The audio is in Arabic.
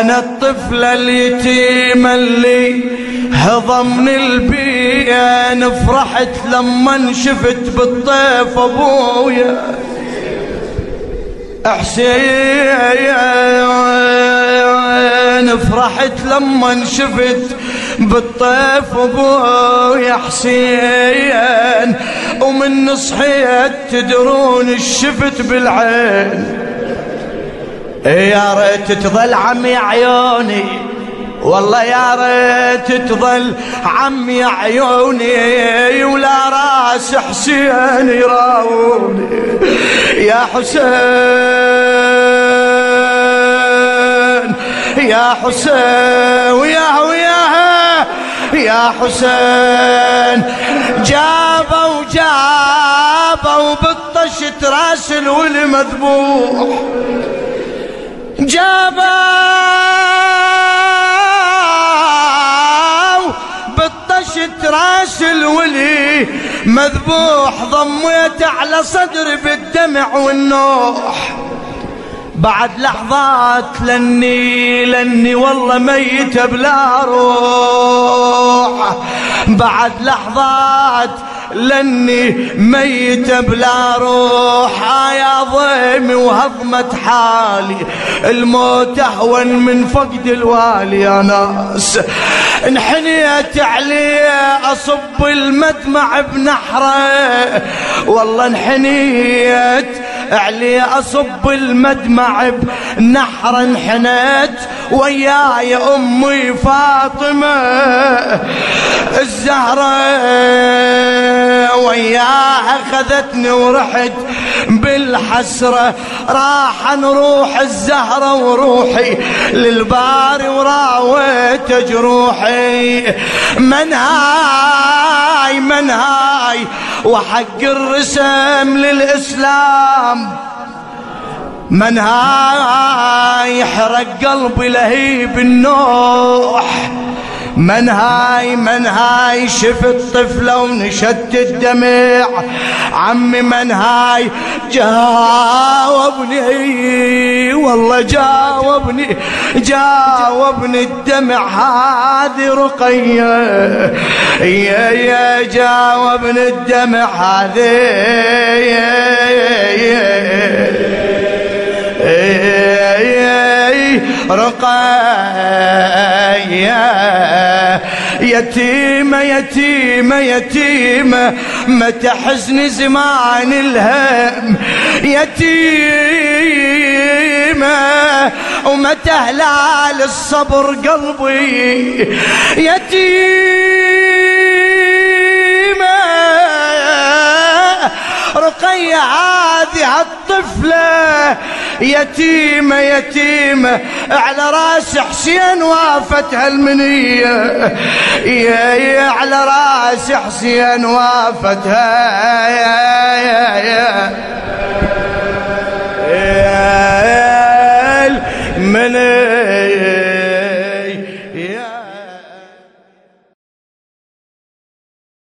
أنا الطفلة اليتيمة اللي هضمني البيان فرحت لما شفت بالطيف أبويا. حسين فرحت لما شفت بالطيف أبويا. حسين ومن صحيت تدرون شفت بالعين. يا ريت تظل عمي عيوني والله يا ريت تظل عمي عيوني ولا راس حسين يراوني. يا حسين يا حسين ويا وياها يا حسين. جابوا جابوا بالطشت راس الولي مذبوح. جابوا بالطشت راس الولي مذبوح ضميت على صدري بالدمع والنوح. بعد لحظات لني لني والله ميت بلا روح. بعد لحظات لاني ميت بلا روح يا ضيمي وهضمت حالي. الموت أهون من فقد الوالي يا ناس. انحنيت عليه أصب المدمع بنحره. والله انحنيت علي أصب المدمع بنحر انحنيت وياي أمي فاطمة. الزهرة وياها أخذتني ورحت بالحسرة. راح نروح الزهرة وروحي للباري وراويت جروحي. من هاي من هاي؟ وحق الرسم للإسلام. من هاي؟ يحرق قلبي لهيب النوح. من هاي من هاي شفت طفلة ونشت الدمع. عمي من هاي جاوبني والله جاوبني جاوبني الدمع هذه رقية. يا يا جاوبني الدمع هذه. رقية. يتيمة يتيمة يتيمة متى حزن زمان الهم؟ يتيمة ومتى هلال الصبر قلبي؟ يتيمة بقي هذه الطفلة يتيمة يتيمة. على رأس حسين وافت هالمنية. على رأس حسين وافت. يا المنية